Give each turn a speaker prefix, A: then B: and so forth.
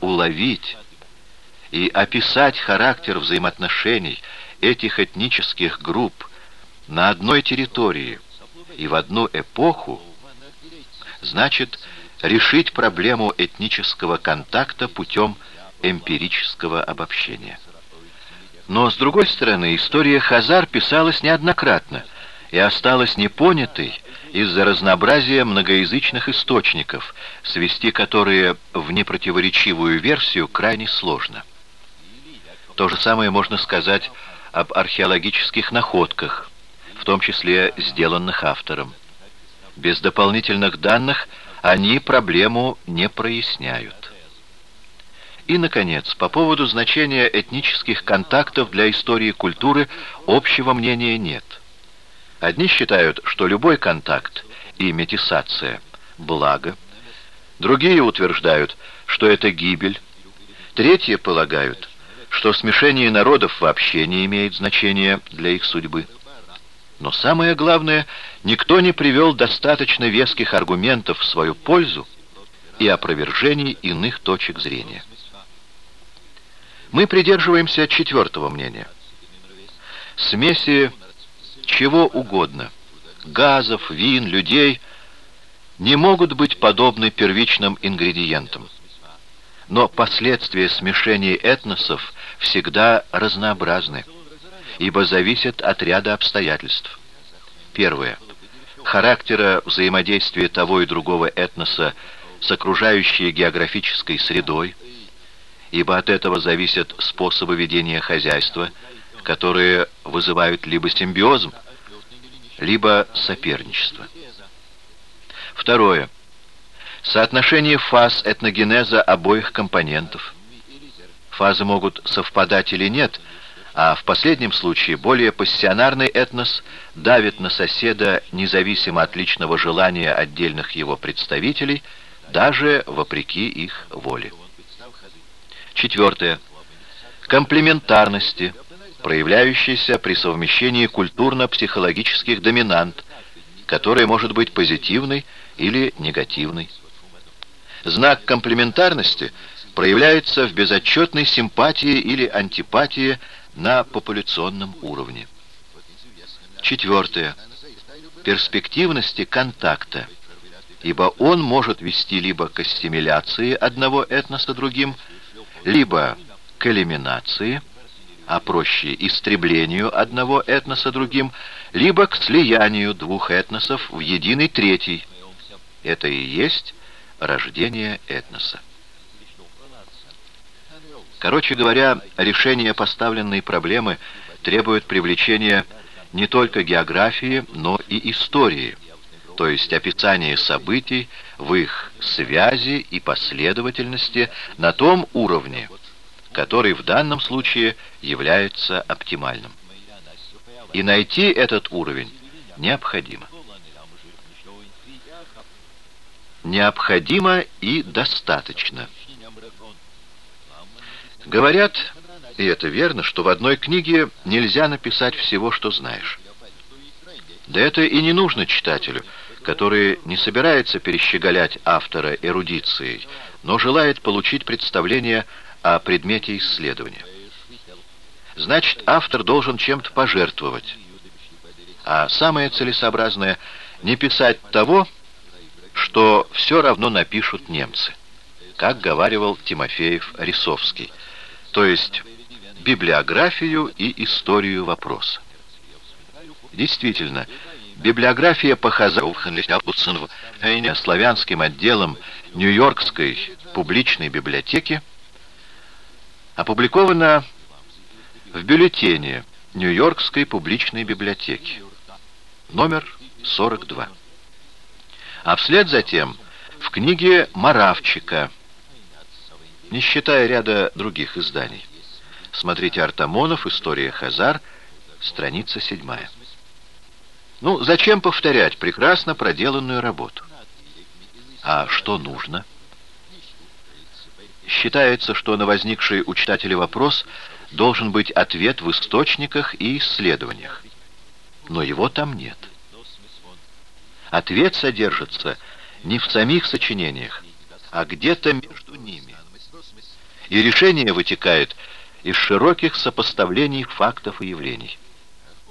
A: уловить и описать характер взаимоотношений этих этнических групп на одной территории и в одну эпоху, значит решить проблему этнического контакта путем эмпирического обобщения. Но, с другой стороны, история Хазар писалась неоднократно и осталась непонятой из-за разнообразия многоязычных источников, свести которые в непротиворечивую версию крайне сложно. То же самое можно сказать об археологических находках, в том числе сделанных автором. Без дополнительных данных они проблему не проясняют. И, наконец, по поводу значения этнических контактов для истории культуры общего мнения нет. Одни считают, что любой контакт и метисация – благо, другие утверждают, что это гибель, третьи полагают, что смешение народов вообще не имеет значения для их судьбы. Но самое главное, никто не привел достаточно веских аргументов в свою пользу и опровержений иных точек зрения. Мы придерживаемся четвертого мнения. Смеси чего угодно, газов, вин, людей, не могут быть подобны первичным ингредиентам. Но последствия смешения этносов всегда разнообразны, ибо зависят от ряда обстоятельств. Первое. Характера взаимодействия того и другого этноса с окружающей географической средой, ибо от этого зависят способы ведения хозяйства, которые вызывают либо симбиозм, либо соперничество. Второе. Соотношение фаз этногенеза обоих компонентов. Фазы могут совпадать или нет, а в последнем случае более пассионарный этнос давит на соседа независимо от личного желания отдельных его представителей, даже вопреки их воле. Четвертое. Комплементарности, проявляющейся при совмещении культурно-психологических доминант, которая может быть позитивной или негативной. Знак комплементарности проявляется в безотчетной симпатии или антипатии на популяционном уровне. Четвертое. Перспективности контакта, ибо он может вести либо к ассимиляции одного этноса другим, либо к элиминации, а проще истреблению одного этноса другим, либо к слиянию двух этносов в единый третий. Это и есть рождение этноса. Короче говоря, решение поставленной проблемы требует привлечения не только географии, но и истории, то есть описания событий в их связи и последовательности на том уровне, который в данном случае является оптимальным. И найти этот уровень необходимо. Необходимо и достаточно. Говорят, и это верно, что в одной книге нельзя написать всего, что знаешь. Да это и не нужно читателю, который не собирается перещеголять автора эрудицией, но желает получить представление о предмете исследования. Значит, автор должен чем-то пожертвовать. А самое целесообразное — не писать того, что все равно напишут немцы, как говаривал Тимофеев Рисовский, то есть библиографию и историю вопроса. Действительно, библиография по Хазару славянским отделом Нью-Йоркской публичной библиотеки опубликована в бюллетене Нью-Йоркской публичной библиотеки, номер 42. А вслед за тем в книге Маравчика, не считая ряда других изданий. Смотрите Артамонов, История Хазар, страница 7. Ну, зачем повторять прекрасно проделанную работу? А что нужно? Считается, что на возникший у читателя вопрос должен быть ответ в источниках и исследованиях. Но его там нет. Ответ содержится не в самих сочинениях, а где-то между ними. И решение вытекает из широких сопоставлений фактов и явлений.